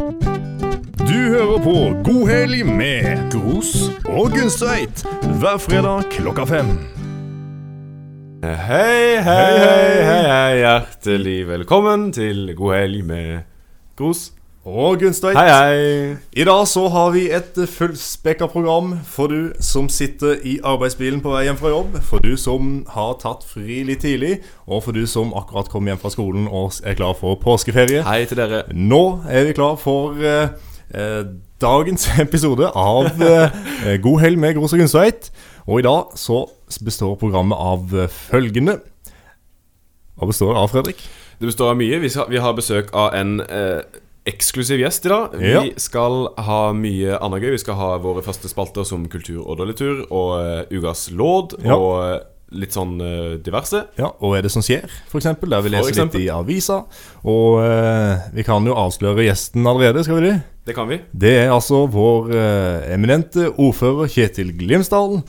Du hører på God helg med Gros og Gunstveit hver fredag klokka fem. Hei, hei, hei, hei, hei. Hjertelig velkommen til God helg med Gros. Og Gunstveit. Hei, hei. I dag så har vi et fullspekka program for du som sitter i arbeidsbilen på vei hjem fra jobb, for du som har tatt fri litt tidlig, og for du som akkurat kom hjem fra skolen og er klar for påskeferie. Hei til dere. Nå er vi klar for eh, eh, dagens episode av eh, God helg med Gros og Gunstveit. Og i dag så består programmet av eh, følgende Hva består det av, Fredrik? Det består av mye. Vi, skal, vi har besøk av en eh, eksklusiv gjest i dag. Ja. Vi skal ha mye annet gøy. Vi skal ha våre faste spalter som Kultur og dårligtur og uh, Ugas låd Ja. og eh, litt sånn uh, diverse. Ja, Og er det som skjer, f.eks.? Der vi leser litt i avisa. Og uh, vi kan jo avsløre gjesten allerede, skal vi det? Det kan vi. Det er altså vår uh, eminente ordfører Kjetil Glimsdalen.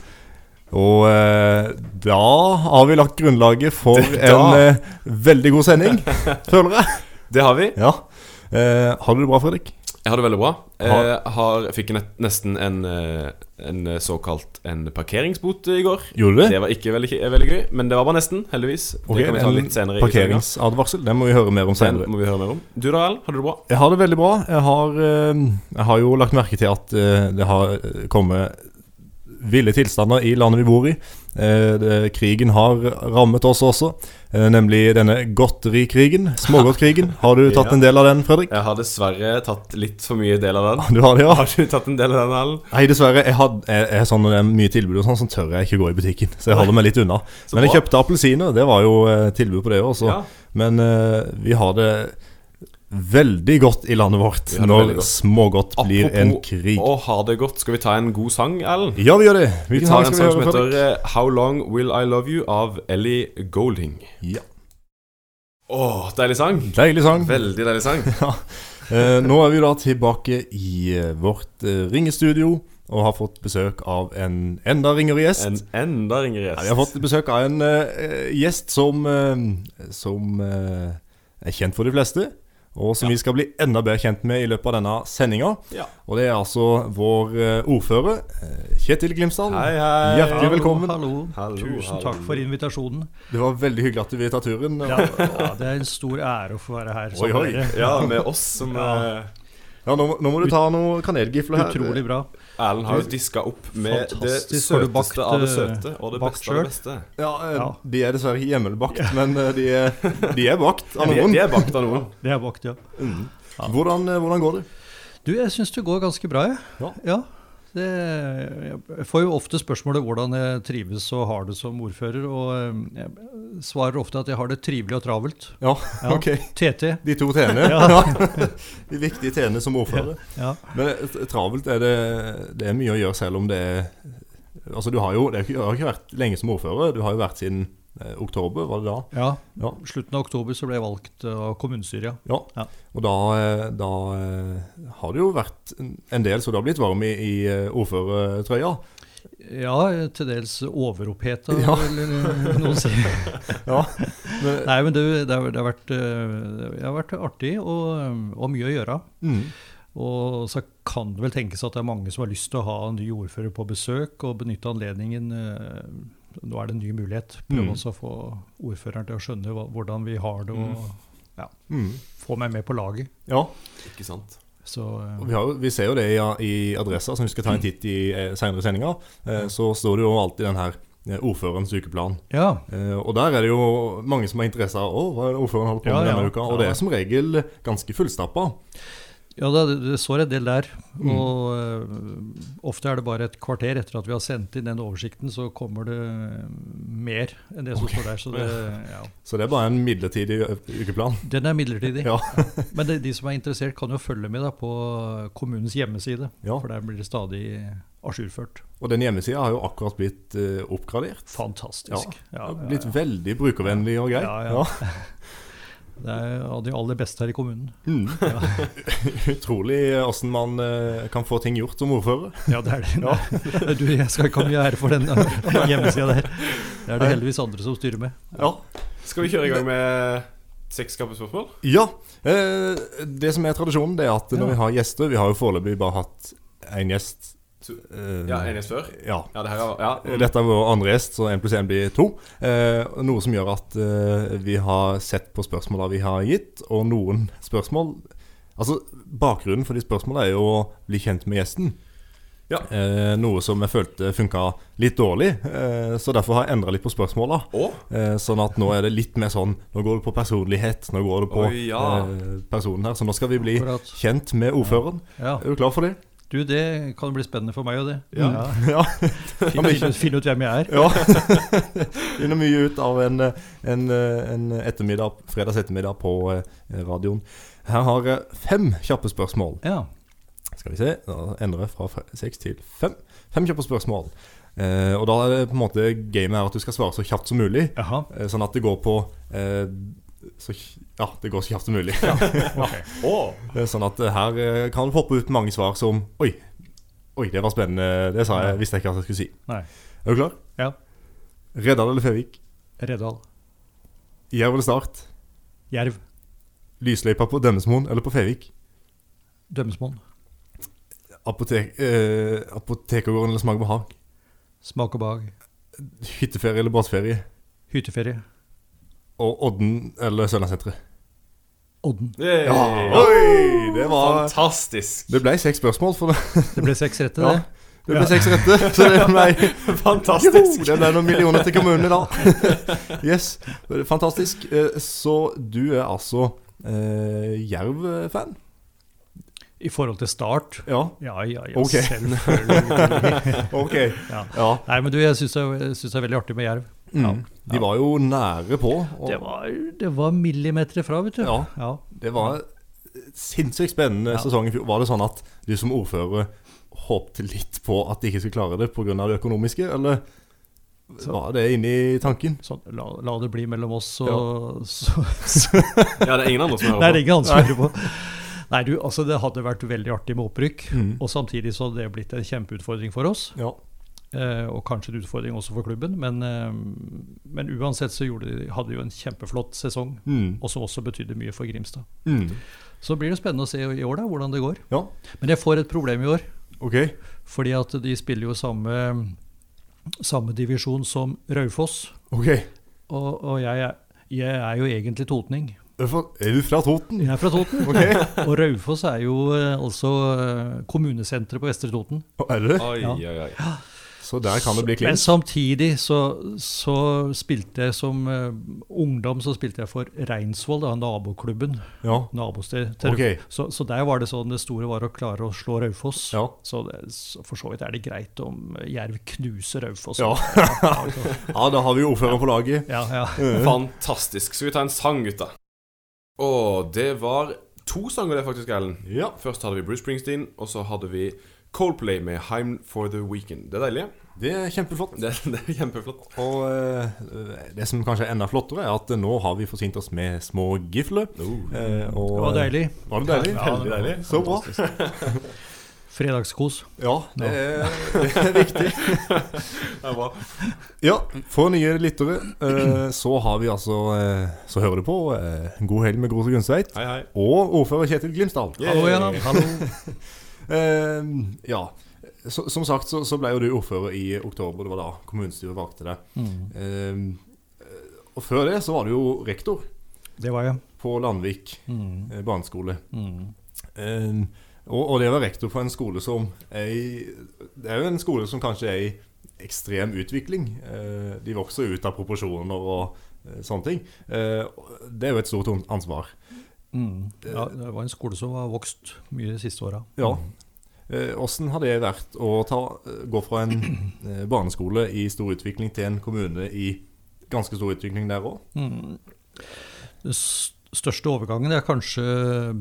Og eh, da har vi lagt grunnlaget for Det- en eh, veldig god sending, føler jeg. Det har vi. Ja. Eh, har du det bra, Fredrik? Jeg har det veldig bra. Jeg har, fikk nesten en, eh, en såkalt en parkeringsbot i går. Gjorde du det? Det var ikke veldig, veldig gøy, men det var bare nesten, heldigvis. Okay, det kan vi ta en. Parkeringsadvarsel. Den må vi høre mer om Den senere. må vi høre mer om. Du da, Ellen? Har du det bra? Jeg har det veldig bra. Jeg har, eh, jeg har jo lagt merke til at eh, det har eh, kommet ville tilstander i landet vi bor i. Eh, krigen har rammet oss også, eh, nemlig denne godterikrigen. Smågodtkrigen. Har du tatt Ja. en del av den, Fredrik? Jeg har dessverre tatt litt for mye del av den. Du har det, ja? Har du tatt en del av den, Ellen? Nei, dessverre. Jeg, had, jeg, jeg sånn Når det er mye tilbud, og sånn, så tør jeg ikke gå i butikken. Så jeg holder meg litt unna. Men jeg kjøpte appelsiner. Det var jo eh, tilbud på det også. Ja. Men eh, vi har det veldig godt i landet vårt når godt. smågodt blir en krig. å ha det godt, skal vi ta en god sang, Ellen? Ja, vi gjør det. Vi vi tar en sang som heter eh, How Long Will I Love You av Ellie Golding. Ja. Åh, deilig sang. Deilig sang. Veldig deilig sang. Eh, nå er vi da tilbake i eh, vårt eh, ringestudio og har fått besøk av en enda ringere gjest. En enda ringere Ja, vi har fått besøk av en eh, gjest som, eh, som eh, er kjent for de fleste. Og som Ja. vi skal bli enda bedre kjent med i løpet av denne sendinga. Ja. Og det er altså vår eh, ordfører, eh, Kjetil Glimsdal. Hei, hei. Hjertelig velkommen. Hallo, Hallo, Tusen hallo. takk for invitasjonen. Det var veldig hyggelig at du ville ta turen. Ja, ja, det er en stor ære å få være her. Oi, oi. Ja, med oss som Ja. eh, Ja, nå, nå må du ta noe kanelgifler her. Utrolig bra. Erlend har jo diska opp med det Fantastisk. det søteste bakt, av det eh, søte og det beste beste av det beste. Ja, eh, Ja. De er dessverre ikke hjemmelbakt, men eh, de er, de er bakt av noen. de er bakt av noen. De er bakt, ja. Mm. Hvordan, hvordan går det? Du, jeg syns det går ganske bra, jeg. Ja. Det, jeg får jo ofte spørsmålet hvordan jeg trives og har det som ordfører, og eh, jeg svarer ofte at jeg har det trivelig og travelt. Ja, Ja. ok. TT. De to t-ene. Ja. De viktige t-ene som ordfører. Ja. Men eh, travelt er det, det er mye å gjøre selv om det er Altså du har jo det har ikke, vært lenge som ordfører. Du har jo vært siden oktober, var det da? ja. Ja. Slutten av oktober så ble jeg valgt eh, av kommunestyret, ja. Ja. Og da, eh, da eh, har det jo vært en- del, så du har blitt varm i, i eh, ordførertrøya. Ja, til dels overoppheta, Ja. eller eh, noen si. Ja. Men, Nei, men det, det, har, det, har vært, eh, det har vært artig og, og mye å gjøre. mm, Og så kan det vel tenkes at det er mange som har lyst til å ha en ny ordfører på besøk og benytte anledningen. Nå er det en ny mulighet. Prøve Mm. også å få ordføreren til å skjønne hvordan vi har det, og mm, få meg med på laget. ja. Ikke sant? Så uh, vi, har, vi ser jo det i, i adressa, som vi skal ta en titt i eh, senere i sendinga. Eh, så står det jo alltid den her eh, ordførerens ukeplan. ja. Eh, og der er det jo mange som har interesse av hva er ordføreren holder på Ja, med denne ja. uka. Og det er som regel ganske fullstappa. Ja, det, står en del der. Mm. Og eh, ofte er det bare et kvarter etter at vi har sendt inn den oversikten, så kommer det mer enn det som står der. Så det, ja. Så det er bare en midlertidig ukeplan. Den er midlertidig. Ja. Men det, de som er interessert, kan jo følge med da på kommunens hjemmeside. Ja. For der blir det stadig ajourført. Og den hjemmesida har jo akkurat blitt uh, oppgradert. Fantastisk. Ja, blitt veldig brukervennlig og grei. Ja, ja. Det er av de aller beste her i kommunen. Mm. Utrolig åssen man eh, kan få ting gjort som ordfører. Ja, det er det. Du, jeg skal ikke ha mye ære for den hjemmesida der. Det er det heldigvis andre som styrer med. Ja. Skal vi kjøre i gang med seks kjappe spørsmål? Ja. Eh, det som er tradisjonen, det er at når Ja. vi har gjester Vi har jo foreløpig bare hatt én gjest. To- Eh, Ja, en gjest før? ja. Ja, det her er Ja. Mm. Dette er vår andre gjest, så én pluss én blir to. Eh, noe som gjør at eh, vi har sett på spørsmåla vi har gitt, og noen spørsmål Altså, Bakgrunnen for de spørsmåla er jo å bli kjent med gjesten. Ja. Eh, noe som jeg følte funka litt dårlig, eh, så derfor har jeg endra litt på spørsmåla. Eh, sånn at nå er det litt mer sånn Nå går det på personlighet. Nå går det på Oi, ja. eh, personen her. Så nå skal vi bli Akkurat. kjent med ordføreren. Ja. Er du klar for det? Du, det kan bli spennende for meg og det. Ja. ja. Finne, finne ut hvem jeg er. Ja. Finner mye ut av en, en, en ettermiddag, fredags ettermiddag på eh, radioen. Her har jeg fem kjappe spørsmål. Ja. Skal vi se, da endrer jeg fra seks til fem. Fem kjappe spørsmål. Eh, og da er det på en måte gamet er at du skal svare så kjapt som mulig. Jaha. Eh, sånn at det går på eh, så, Ja, det går så kjapt som mulig. Ja, okay. oh. sånn at eh, her eh, kan det poppe ut mange svar som Oi, oi, det var spennende. Det sa jeg, visste jeg ikke hva jeg skulle si. Nei. Er du klar? Ja. Reddal eller Fevik? Reddal. Jerv eller Start? Jerv. Lysløypa på Dømmesmoen eller på Fevik? Dømmesmoen. Apotek, eh, apotekergården eller Smak og behag? Smak og behag. Hytteferie eller båtferie? Hytteferie. Og Odden eller Sørlandssenteret? Odden. Ja, Oi! Det var Fantastisk. Det ble seks spørsmål, for det, Det ble seks rette, Ja. det. det ble seks rette. Så det ble Fantastisk. Jo, Det ble noen millioner til kommunen i dag. Yes, Fantastisk. Eh, Så du er altså eh, Jerv-fan? I forhold til start. Ja. Ja, ja, ja. okay. Selvfølgelig. Ok. Ja. Ja. Nei, men du, jeg syns det, det er veldig artig med jerv. Mm. De var jo nære på. Og Det var, det var millimeter fra, vet du. Ja. ja. det var sinnssykt spennende Ja. sesong i fjor. Var det sånn at du som ordfører håpte litt på at de ikke skulle klare det pga. det økonomiske, eller var det inne i tanken? Sånn, la, la det bli mellom oss, så, så, så Ja, det er ingen andre som Nei, hører det er på. andre som hører på. Nei, du, altså Det hadde vært veldig artig med opprykk. Mm. Og samtidig så hadde det blitt en kjempeutfordring for oss. Ja. Eh, og kanskje en utfordring også for klubben. Men, eh, men uansett så de, hadde de jo en kjempeflott sesong. Mm. Og som også betydde mye for Grimstad. Mm. Så blir det spennende å se i år da, hvordan det går. Ja, Men jeg får et problem i år. Okay. Fordi at de spiller jo samme, samme divisjon som Raufoss. Okay. Og, og jeg, jeg er jo egentlig totning. Er du fra- er Toten? Jeg er fra Toten. okay. Og Raufoss er jo eh, altså kommunesenteret på Vestre Toten. Er det? Oi, Ja. oi, oi. Så der kan det bli Men samtidig så, så spilte jeg som uh, ungdom så spilte jeg for Reinsvoll, da, naboklubben. Ja. Nabosted Okay. Så, så der var det sånn det store var å klare å slå Raufoss. Ja. Så, det, så for så vidt er det greit om Jerv knuser Raufoss. Ja. ja, da har vi ordføreren på laget. ja, ja. Fantastisk. Skal vi ta en sang, gutta? Å, det var to sanger, det, faktisk, Ellen. Ja. Først hadde vi Bruce Springsteen, og så hadde vi Coldplay med 'Heim for the Weekend'. Det er deilig. Det er kjempeflott. Det, det er kjempeflott. Og eh, det som kanskje er enda flottere, er at nå har vi forsynt oss med små gifler. Eh, og, Det var deilig. Var det deilig? Ja, Veldig deilig. Så bra. Fredagskos. Ja, det er, det er viktig. Det er bra. Ja, for nye lyttere eh, så har vi altså eh, Så hører du på eh, god helg med Grose Gunstveit. Og ordfører Kjetil Glimsdal. Hallo, igjen. Hallo. Eh, ja. Så, som sagt så, så ble jo du ordfører i oktober. Det var da kommunestyret valgte deg. Mm. Eh, og før det så var du jo rektor Det var jeg. på Landvik Mm. eh, barneskole. Mm. Eh, og, og det var rektor på en skole som er i Det er jo en skole som kanskje er i ekstrem utvikling. Eh, de vokser ut av proporsjoner og eh, sånne ting. Eh, det er jo et stort ansvar. Mm. Ja, det var en skole som har vokst mye de siste åra. Ja. Eh, Åssen har det vært å ta, gå fra en eh, barneskole i stor utvikling til en kommune i ganske stor utvikling der òg? Mm. Den største overgangen er kanskje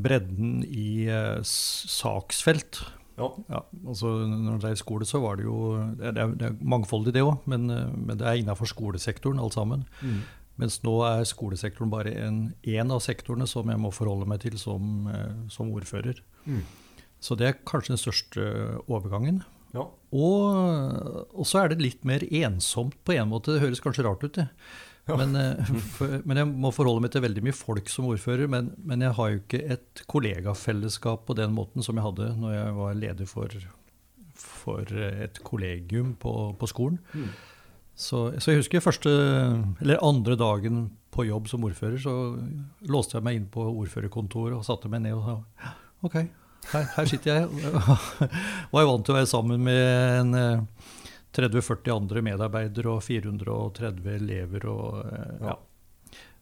bredden i eh, saksfelt. Ja. Ja, altså Når det er skole, så var det jo Det er, det er mangfoldig, det òg, men, eh, men det er innafor skolesektoren alt sammen. Mens nå er skolesektoren bare en, en av sektorene som jeg må forholde meg til som, eh, som ordfører. Mm. Så det er kanskje den største overgangen. Ja. Og, og så er det litt mer ensomt på en måte. Det høres kanskje rart ut, det. Men, eh, for, men jeg må forholde meg til veldig mye folk som ordfører. Men, men jeg har jo ikke et kollegafellesskap på den måten som jeg hadde når jeg var leder for, for et kollegium på, på skolen. Så, så jeg husker første, eller andre dagen på jobb som ordfører, så låste jeg meg inn på ordførerkontoret og satte meg ned og sa OK, her, her sitter jeg. og jeg vant til å være sammen med en eh, 30-40 andre medarbeidere og 430 elever og eh, ja.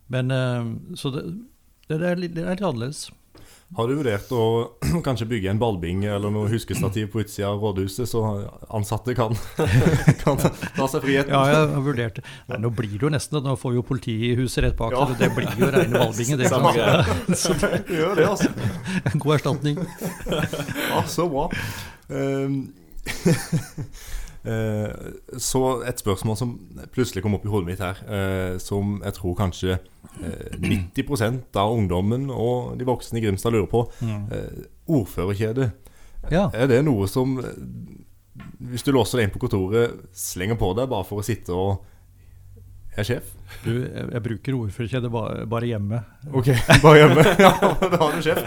Men eh, Så det, det, er litt, det er litt annerledes. Har du vurdert å kanskje bygge en ballbing eller noe huskestativ på utsida av rådhuset, så ansatte kan, kan ta seg friheten? Ja, jeg har vurdert det. Nei, nå blir det jo nesten det. Nå får jo politihuset rett bak. Ja. så Det blir jo reine ballbinger. Det, Samme greie. så Gjør det, altså. en god erstatning. Ja, så bra. Ehm, eh, så et spørsmål som plutselig kom opp i hodet mitt her, eh, som jeg tror kanskje 90% av ungdommen og de voksne i Grimstad lurer på. Eh, ordførerkjede, Ja. er det noe som eh, Hvis du låser deg inn på kontoret, slenger på deg bare for å sitte og er sjef? Du, jeg, jeg bruker ordførerkjede bare, bare hjemme. Ok, bare hjemme. Ja, da har du sjef.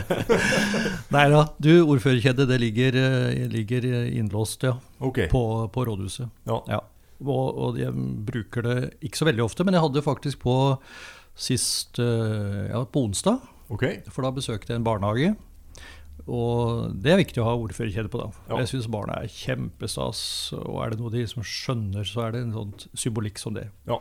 Nei da, du, ordførerkjede det ligger, eh, ligger innlåst, ja. Okay. På, på rådhuset. Ja. Ja. Og, og jeg bruker det ikke så veldig ofte, men jeg hadde faktisk på sist eh, Ja, på onsdag. Okay. For da besøkte jeg en barnehage. Og det er viktig å ha ordførerkjede på, da. Ja. Jeg syns barna er kjempestas. Og er det noe de liksom skjønner, så er det en sånn symbolikk som det. Ja.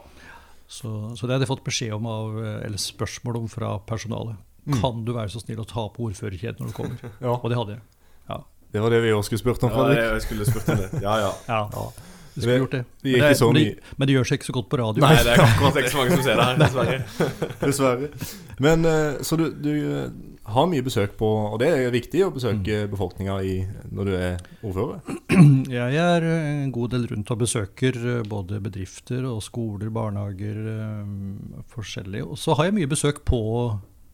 Så, så det hadde jeg fått beskjed om av, eller spørsmål om fra personalet. Mm. Kan du være så snill å ta på ordførerkjeden når du kommer? ja. Og det hadde jeg. Ja. Det var det vi også skulle spurt om, Ja, Fredrik. jeg skulle spurt om det. Ja, ja. ja. Du Det- skulle gjort det. det Men ikke så men, mye. det, men det gjør seg ikke så godt på radio. Nei, det er akkurat ikke så mange som ser det her, dessverre. Dessverre. Men eh, Så du, du eh, har mye besøk på Og det er viktig å besøke Mm. befolkninga når du er ordfører? Jeg er en god del rundt og besøker eh, både bedrifter og skoler, barnehager, eh, forskjellig. Og så har jeg mye besøk på,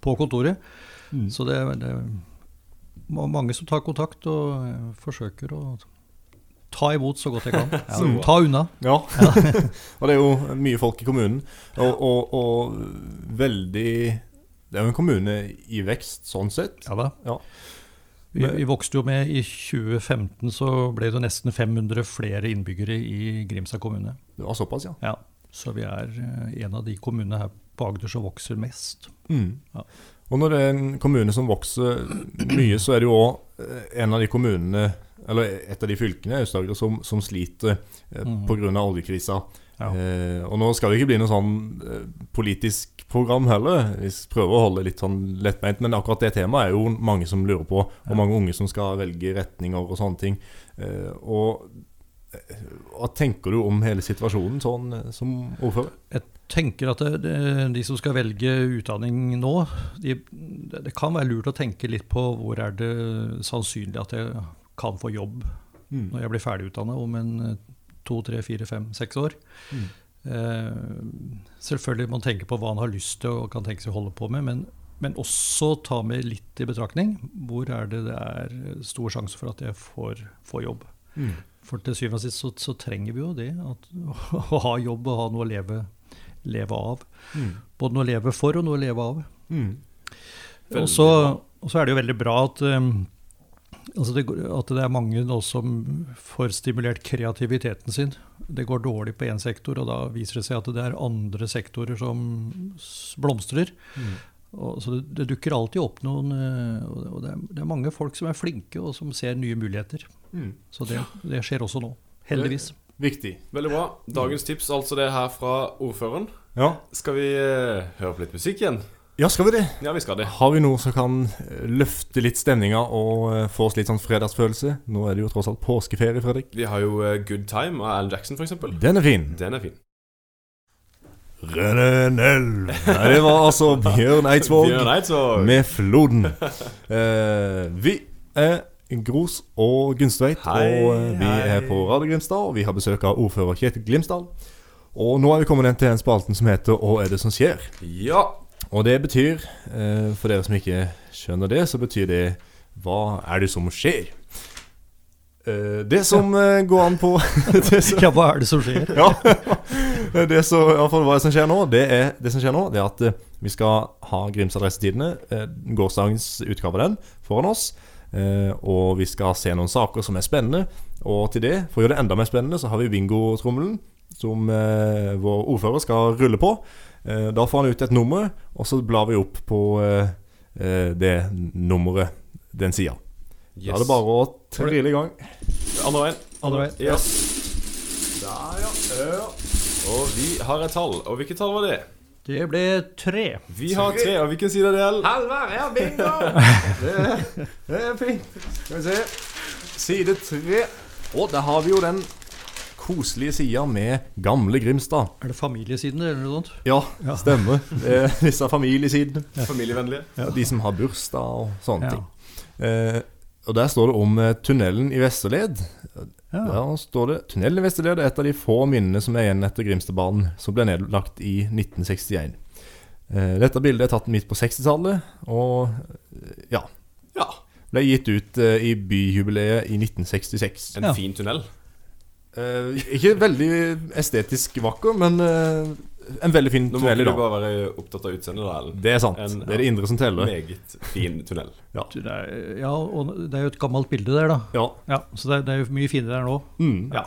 på kontoret. Så det, er- mange som tar kontakt og eh, forsøker å ta imot så godt jeg kan. Ja, bra. ta unna. Ja. og det er jo mye folk i kommunen. Og, og, og veldig Det er jo en kommune i vekst, sånn sett. Ja da. Ja. Vi, vi vokste jo med I 2015 så ble det nesten 500 flere innbyggere i Grimstad kommune. Det var såpass, ja. Ja, Så vi er eh, en av de kommunene her på Agder som vokser mest. Mm. Ja. Og når det er en kommune som vokser mye, så er det jo òg en av de kommunene, eller et av de fylkene Aust-Agder som, som sliter eh, mm. pga. oljekrisa. Ja. Eh, og nå skal det ikke bli noe sånn eh, politisk program heller. Vi prøver å holde litt sånn lettbeint, men akkurat det temaet er jo mange som lurer på, og Ja. mange unge som skal velge retninger og sånne ting. Eh, og eh, hva tenker du om hele situasjonen sånn eh, som ordfører? Jeg tenker at det, det, de som skal velge utdanning nå, de, det, det kan være lurt å tenke litt på hvor er det sannsynlig at jeg kan få jobb Mm. når jeg blir ferdigutdanna om en eh, to, tre, fire, fem, seks år. Mm. Eh, selvfølgelig man tenke på hva han har lyst til og kan tenke seg å holde på med, men, men også ta med litt i betraktning hvor er det det er stor sjanse for at jeg får, får jobb. Mm. For til syvende og sist så, så trenger vi jo det. At, å ha jobb og ha noe å leve, leve av. Mm. Både noe å leve for og noe å leve av. Mm. Og så er det jo veldig bra at, um, altså det, at det er mange nå som får stimulert kreativiteten sin. Det går dårlig på én sektor, og da viser det seg at det er andre sektorer som blomstrer. Mm. Og, så det, det dukker alltid opp noen eh, Og det- er, det er mange folk som er flinke, og som ser nye muligheter. Mm. Så det, det skjer også nå. Heldigvis. Viktig. Veldig bra. Dagens tips, altså det her fra ordføreren. Ja. Skal vi eh, høre på litt musikk igjen? Ja, skal vi det? Ja, vi skal det. Har vi noe som kan eh, løfte litt stemninga og eh, få oss litt sånn fredagsfølelse? Nå er det jo tross alt påskeferie, Fredrik. Vi har jo eh, Good Time av Alan Jackson, f.eks. Den er fin. Den er fin. Renenelv. Nei, det var altså Bjørn Eidsvåg Bjørn Eidsvåg. med Floden. Eh, vi er Gros og Gunstveit, og vi hei. er på Radio Grimstad. Og vi har besøk av ordfører Kjetil Glimsdal. Og nå er vi kommet inn til den spalten som heter 'Hva er det som skjer?' Ja. Og det betyr, eh, for dere som ikke skjønner det, så betyr det 'Hva er det som skjer?' Eh, det som eh, går an på det som, Ja, hva er det som skjer? ja. det, som, i hvert hva som skjer nå, det er, det som skjer nå, det er at vi skal ha Grims adressetidene, gårsdagens utgave av den, foran oss. Eh, og vi skal se noen saker som er spennende. Og til det, for å gjøre det enda mer spennende, så har vi bingotrommelen som eh, vår ordfører skal rulle på. Eh, da får han ut et nummer, og så blar vi opp på eh, eh, det nummeret den sida. Da er det bare å trille i gang. Andre veien. Andre veien. Yes. Der, ja. ja. Og vi har et tall. Og hvilket tall var det? Det ble tre. Vi har tre. Og hvilken side er det? Halvard, ja, bingo! Det, er- det er fint. Skal vi se. Side tre. Og der har vi jo den koselige sida med gamle Grimstad. Er det familiesiden eller noe sånt? Ja, stemmer. Det er disse familiesidene. Familievennlige. De som har bursdag og sånne Ja. ting. Eh, og der står det om eh, tunnelen i Vesterled. Ja. Der står det Tunnelen i Vesterled er et av de få minnene som er igjen etter Grimstadbanen, som ble nedlagt i 1961. Eh, dette bildet er tatt midt på 60-tallet, og eh, ja Ja. Ble gitt ut eh, i byjubileet i 1966. En Ja. fin tunnel. Eh, ikke veldig estetisk vakker, men uh, en veldig fin Nå må tunnel i ikke du dag. bare være opptatt av utseendet, Det er sant. En- det er det indre som teller. Meget fin tunnel. Det er, ja, og det er jo et gammelt bilde der, da. Ja. Ja, Så det er, det er jo mye finere der nå. Mm. Ja.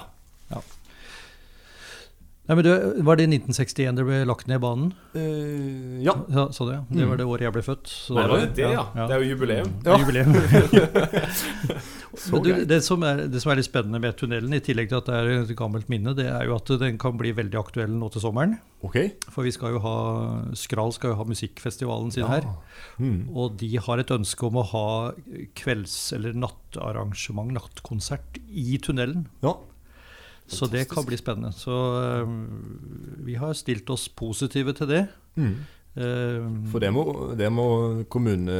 Nei, men du, Var det i 1961 det ble lagt ned banen? Uh, ja. Ja, så det, det var det året jeg ble født. Så Nei, var det det, ja? ja. Det er jo jubileum. Det er jubileum. Så du, det, som er, det som er litt spennende med tunnelen, i tillegg til at det er et gammelt minne, det er jo at den kan bli veldig aktuell nå til sommeren. Ok. For vi skal jo ha Skral skal jo ha musikkfestivalen sin her. Mm. Og de har et ønske om å ha kvelds- eller nattarrangement, nattkonsert, i tunnelen. Ja. Så det kan bli spennende. Så um, vi har stilt oss positive til det. Mm. Eh, For det må, det må kommune,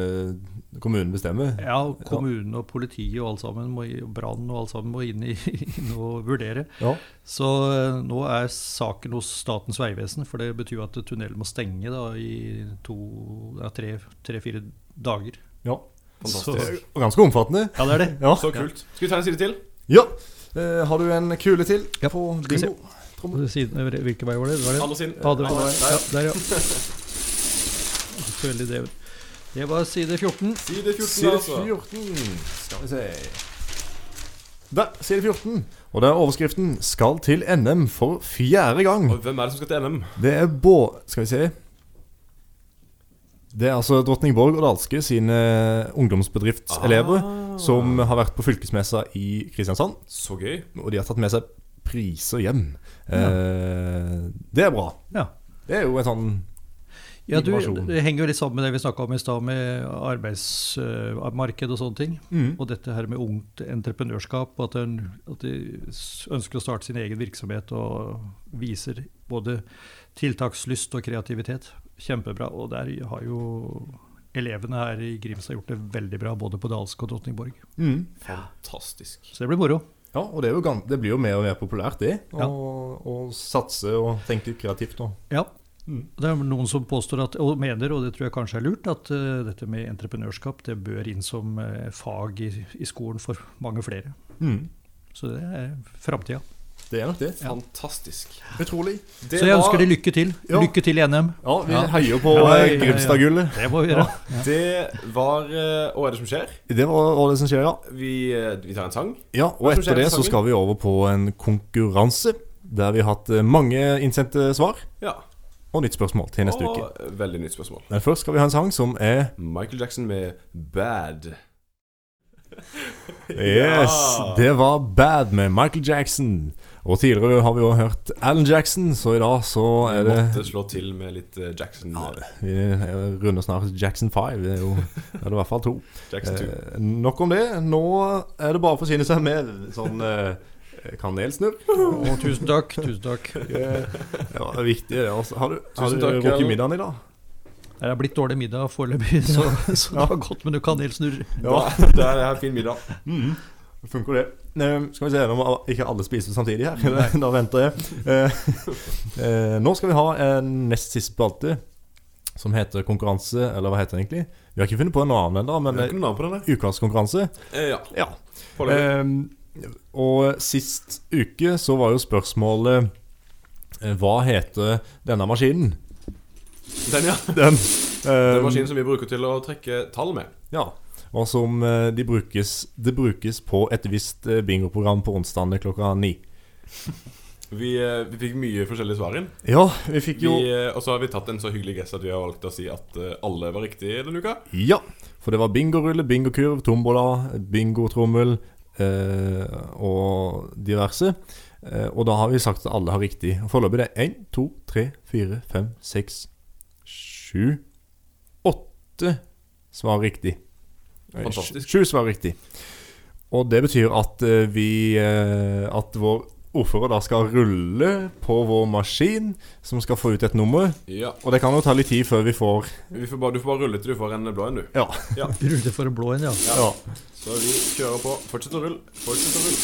kommunen bestemme. Ja, kommunen og politiet og alt sammen, må, i- og alt sammen må inn, i, inn og vurdere. Ja. Så eh, nå er saken hos Statens vegvesen, for det betyr at tunnelen må stenge da, i tre-fire tre-fire dager. ja. Fantastisk. Er ganske omfattende. Ja, det er det. Ja. Så kult. Skal vi ta en side til? ja. Uh, har du en kule til Ja, på skal vi se. bingo? Siden, hvilken vei var det? Var det? Andre siden. Ja, det var, Andre ja, der, ja. Veldig det. Det var side 14. Side 14, Side altså. 14. Skal vi se. Der, side 14. Og det er overskriften 'Skal til NM for fjerde gang'. Og hvem er det som skal til NM? Det er bå... Skal vi se. Det er altså Drottningborg og Dalske sine ungdomsbedriftselever Ah. som har vært på fylkesmessa i Kristiansand. Så gøy. Og de har tatt med seg priser hjem. Eh, det er bra. Ja. Det er jo en sånn Ja, du, det henger jo litt sammen med det vi snakka om i stad, med arbeidsmarked og sånne ting. mm. Og dette her med ungt entreprenørskap, og at, en, at de ønsker å starte sin egen virksomhet og viser både tiltakslyst og kreativitet. Kjempebra. Og der har jo elevene her i Grimstad gjort det veldig bra, både på Dalsk og Drottningborg. Mm. Fantastisk. Så det blir moro. Ja, og det, er jo det blir jo mer og mer populært, det. Å Ja. satse og tenke litt kreativt. Og. Ja. Mm. Det er noen som påstår at, og mener, og det tror jeg kanskje er lurt, at uh, dette med entreprenørskap det bør inn som uh, fag i, i skolen for mange flere. Mm. Så det er framtida. Det er nok det. Fantastisk. Utrolig. Det Så jeg var- ønsker deg lykke til. Ja. Lykke til i NM. Ja, vi Ja. heier på Ja, ja, ja. Grimstad-gullet. Det må vi gjøre. Det var eh, Hva er det som skjer? Det var det som skjer, ja. Vi, vi tar en sang. Ja, og Hva skjer etter det så skal vi over på en konkurranse. Der vi har hatt mange innsendte svar Ja. Og nytt spørsmål til neste og uke. veldig nytt spørsmål. Men først skal vi ha en sang som er Michael Jackson med 'Bad'. Yes! Ja. Det var Bad med Michael Jackson. Og tidligere har vi jo hørt Alan Jackson, så i dag så er det måtte slå til med litt eh, Jackson. ja, Vi er- runder snart Jackson 5. Det er jo det er i hvert fall to. Jackson 2. Eh, nok om det. Nå er det bare å forsyne seg med sånn eh, kanelsnurr. Oh, tusen takk. Tusen takk. Yeah. Ja, det er viktig. det, Altså. Har du, har du takk, rukket middagen i dag? Det har blitt dårlig middag foreløpig, så, så det var godt med noe kanelsnurr. Ja, det er en fin middag. Mm. Funker det. Eh, skal vi se, nå må ikke alle spise samtidig her. da venter jeg. Eh, eh, nå skal vi ha en nest siste spalte som heter konkurranse, eller hva heter det egentlig? Vi har ikke funnet på en annen ennå, men ukas konkurranse. Eh, ja. Ja. Og sist uke så var jo spørsmålet Eh, Hva heter denne maskinen? Den, ja. Den, eh, maskinen som vi bruker til å trekke tall med. Ja, og som eh, de brukes, det brukes på et visst bingoprogram på onsdagene klokka ni. Vi, vi fikk mye forskjellige svar inn. Ja, vi fikk Vi, jo eh, og så har vi tatt en så hyggelig gest at vi har valgt å si at alle var riktige denne uka. Ja, for det var bingorulle, bingokurv, tombola, bingotrommel og diverse. Eh, og da har vi sagt at alle har riktig. Foreløpig er det 1, 2, 3, 4, 5, 6, 7, 8 svar riktig. Eh, Fantastisk. Sju svar riktig. Og det betyr at eh, vi eh, At vår ordfører da skal rulle på vår maskin, som skal få ut et nummer. Ja. Og det kan jo ta litt tid før vi får Vi får bare, du får bare rulle til du får en blå en, du. Ja. Ja. Rulle for en blå en, ja. ja. Så vi kjører på. Fortsett å rulle. Fortsett å rulle.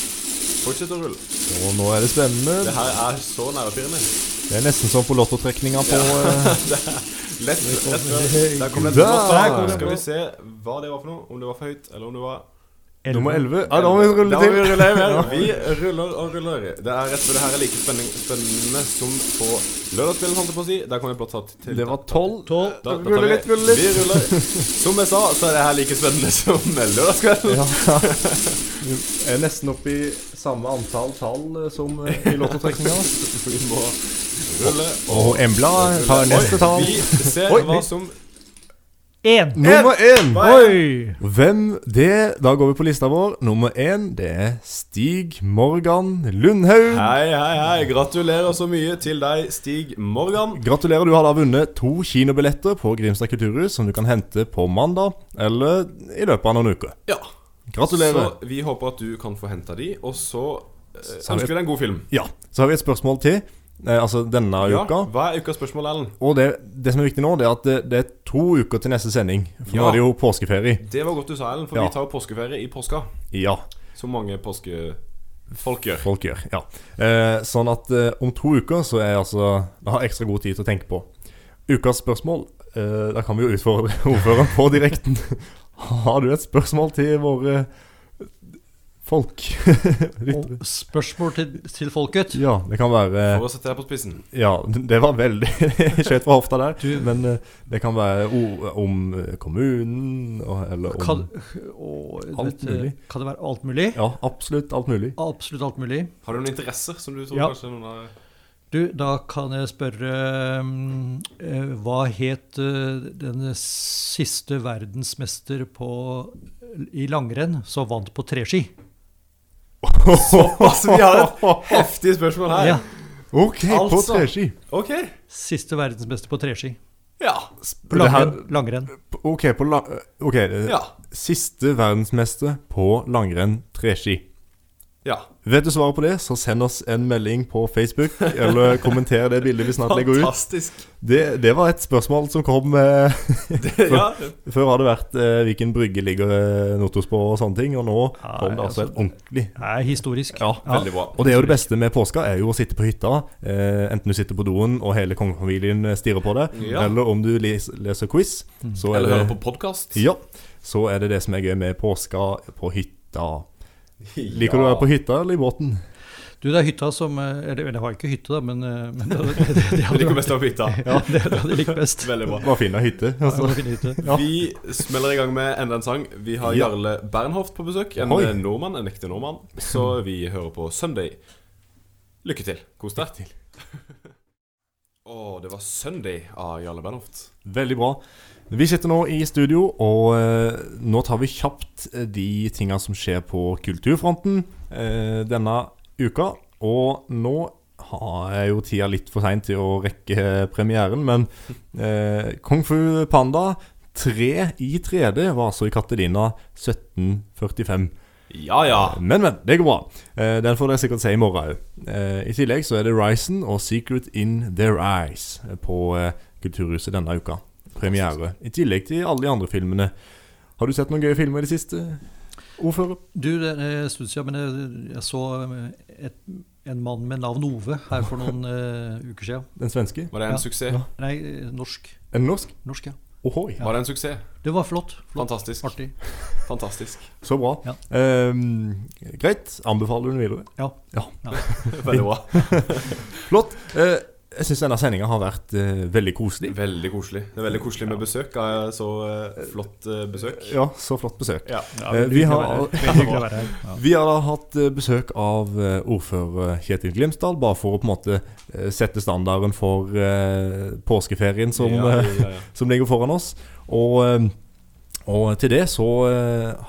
Fortsett å rulle. Og nå er det spennende. Det her er så nervepirrende. Det er nesten som på lottotrekninga på ja. Lett, rett før. Der kom det en et blått. Skal vi se hva det var for noe. Om det var for høyt, eller om det var nummer 11. Ja, da må vi rulle Da må vi til. rulle. Vi ruller og ruller. Det er rett før det her er like spennende som på lørdagskvelden, holdt jeg på å si. Der kom jeg blått tatt til. Det var 12. Da, da ruller Rulle litt, rulle litt. Vi ruller. Som jeg sa, så er det her like spennende som lørdagskvelden. Ja. Vi er nesten oppe i samme antall tall som eh, i lottotrekninga. Vi må rulle Og Embla tar neste tall. Vi ser Oi, hva som Én! Nummer én! Oi! Hvem det? Da går vi på lista vår. Nummer én, det er Stig Morgan Lundhaug. Hei, hei, hei. Gratulerer så mye til deg, Stig Morgan. Gratulerer, du har da vunnet to kinobilletter på Grimstad kulturhus som du kan hente på mandag eller i løpet av noen uker. Ja. Gratulerer. Så vi håper at du kan få henta de, og så eh, ønsker vi deg en god film. Ja, Så har vi et spørsmål til. Eh, altså denne Ja, uka. Hva er ukas spørsmål, Ellen? Og det, det som er viktig nå, det er at det, det er to uker til neste sending. For nå er det jo påskeferie. Det var godt du sa, Ellen, for Ja. vi tar jo påskeferie i påska. Ja, Som mange påskefolk gjør. folk gjør. Ja. Eh, sånn at eh, om to uker så er jeg altså Jeg har ekstra god tid til å tenke på. Ukas spørsmål. Eh, da kan vi jo utfordre ordføreren på direkten. Har du et spørsmål til våre folk? Og spørsmål til, til folket. ja, det kan være For å sette deg på spissen. Ja, det var veldig skjøt fra hofta der. Du- Men eh, det kan være ord om eh, kommunen, eller om Kan, og, Alt vet, mulig. kan det være alt mulig? Ja, absolutt alt mulig. Absolutt alt mulig. Har du noen interesser som du tror Ja. kanskje noen har Du, da kan jeg spørre um, eh, Hva het den siste verdensmester på, i langrenn som vant på treski? Såpass! Vi har et heftig spørsmål her. Ja, Ok, på Altså. treski. Ok. Siste verdensmester på treski. Ja. På langrenn. langrenn. Ok, på la ok, Ja. siste verdensmester på langrenn treski. Vet du svaret på det, så send oss en melding på Facebook, eller kommenter det bildet vi snart legger ut. Fantastisk. Det, det var et spørsmål som kom eh, ja. Før har det vært eh, hvilken brygge ligger eh, Notos på og sånne ting, og nå Ja, kom det altså altså, et ordentlig Det er historisk. Ja, Veldig bra. Og det er jo det beste med påska, er jo å sitte på hytta. Eh, enten du sitter på doen og hele kongefamilien stirrer på deg, Ja. eller om du les, leser quiz. Så er Eller det, høre på podkast. Ja, så er det det som er gøy med påska på hytta. Liker du å være på hytta eller i båten? Du, det er hytta som eh, Eller jeg har ikke hytte, da, men, eh, men det, det, det, det, hadde liker best å være på hytta. Ja, det, det hadde likt best. Veldig bra. Bare finne hytte. Altså. Ja, hytte. Ja. Vi smeller i gang med enda en sang. Vi har Ja. Jarle Bernhoft på besøk. En Oi. eh, nordmann, en ekte nordmann. Så vi hører på Sunday. Lykke til. Kos deg. Å, det var Sunday av Jarle Bernhoft. Veldig bra. Vi sitter nå i studio, og eh, nå tar vi kjapt eh, de tinga som skjer på kulturfronten eh, denne uka. Og nå har jeg jo tida litt for seint til å rekke premieren, men eh, Kung Fu Panda 3 i 3D var altså i Catalina 1745. Ja, ja. Men, men, det går bra. Eh, den får dere sikkert se i morgen òg. Eh, I tillegg så er det Ryson og Secret In Their Eyes på Kulturhuset denne uka. Premiere. I tillegg til alle de andre filmene. Har du sett noen gøye filmer i det siste? Ordfører? Du, det er en men jeg, jeg så eh, et, en mann med navn Ove her for noen uh, uker siden. Den svenske? Var det en Ja. suksess? Nei, eh, norsk. En norsk? Norsk, ja. Ohoi. Var det en suksess? Det var flott. flott. Fantastisk. Artig. Fantastisk. Så bra. Ja. Um, greit. Anbefaler du den videre? Ja. Veldig bra. Flott. Eh, jeg syns denne sendinga har vært uh, veldig koselig. Veldig koselig. Det er veldig koselig med besøk. av Så uh, flott uh, besøk. Ja, så flott besøk. Ja. Ja, vi har. Ja. vi har da hatt besøk av ordfører Kjetil Glimsdal, bare for å på en måte sette standarden for påskeferien som, ja, ja, ja. som ligger foran oss. Og, og til det så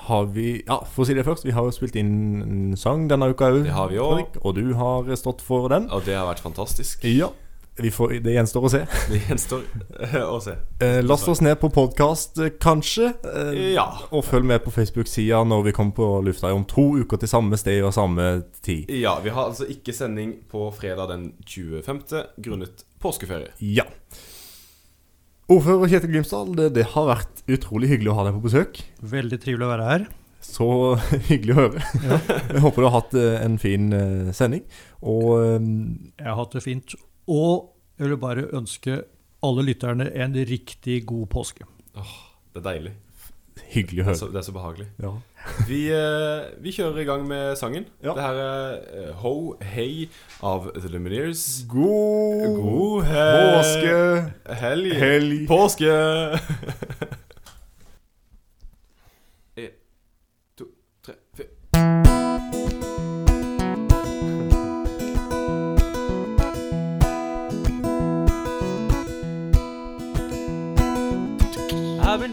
har vi Ja, for å si det først, vi har jo spilt inn en sang denne uka òg. Det har vi også. Og du har stått for den. Og det har vært fantastisk. Ja. Vi får, det gjenstår å se. Det gjenstår eh, å se. Eh, last oss ned på podkast, kanskje. Eh, Ja. Og følg med på Facebook-sida når vi kommer på lufta om to uker til samme sted og samme tid. Ja, vi har altså ikke sending på fredag den 25. grunnet påskeferie. Ja. Ordfører Kjetil Grimsdal, det, det har vært utrolig hyggelig å ha deg på besøk. Veldig trivelig å være her. Så hyggelig å høre. Jeg håper du har hatt en fin sending. Og Jeg har hatt det fint. Og jeg vil bare ønske alle lytterne en riktig god påske. Åh, Det er deilig. hyggelig å Det er høre. så, det er så behagelig. Ja. Vi, eh, vi kjører i gang med sangen. Ja. Det her er eh, Ho Hey av The Lumineers. God, God he- påske, Helg. helg. Påske!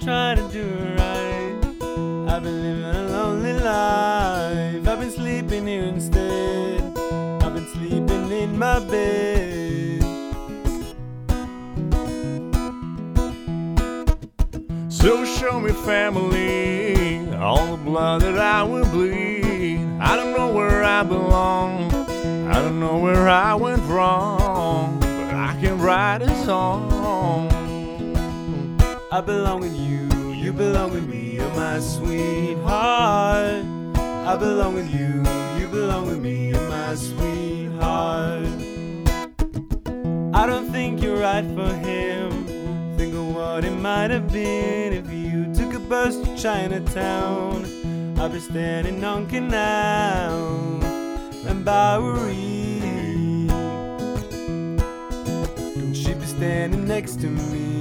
trying to do right. I've been living a lonely life. I've been sleeping here instead. I've been sleeping in my bed. So show me family, all the blood that I will bleed. I don't know where I belong, I don't know where I went wrong, but I can write a song. I belong with you, you belong with me, you're my sweetheart. I belong with you, you belong with me, you're my sweetheart. I don't think you're right for him. Think of what it might have been if you took a bus to Chinatown. I'd be standing on Canal and Bowery. She'd be standing next to me.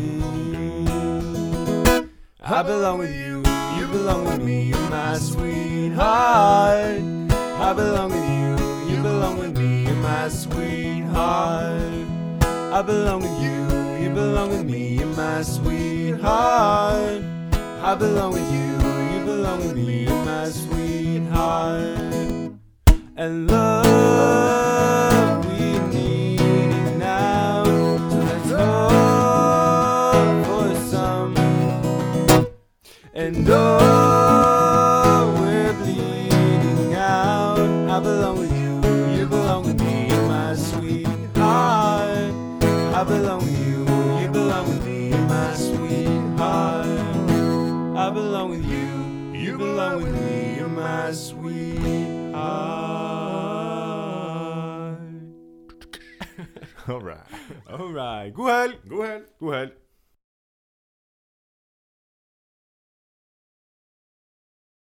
I belong with you, you belong with me, you're my sweetheart. I belong with you, you belong with me, you're my sweetheart. I belong with you, you belong with me, you're my sweetheart. I belong with you, you belong with me, you're my sweetheart. And love, sweetheart. All right. All right. God helg! God helg. God helg.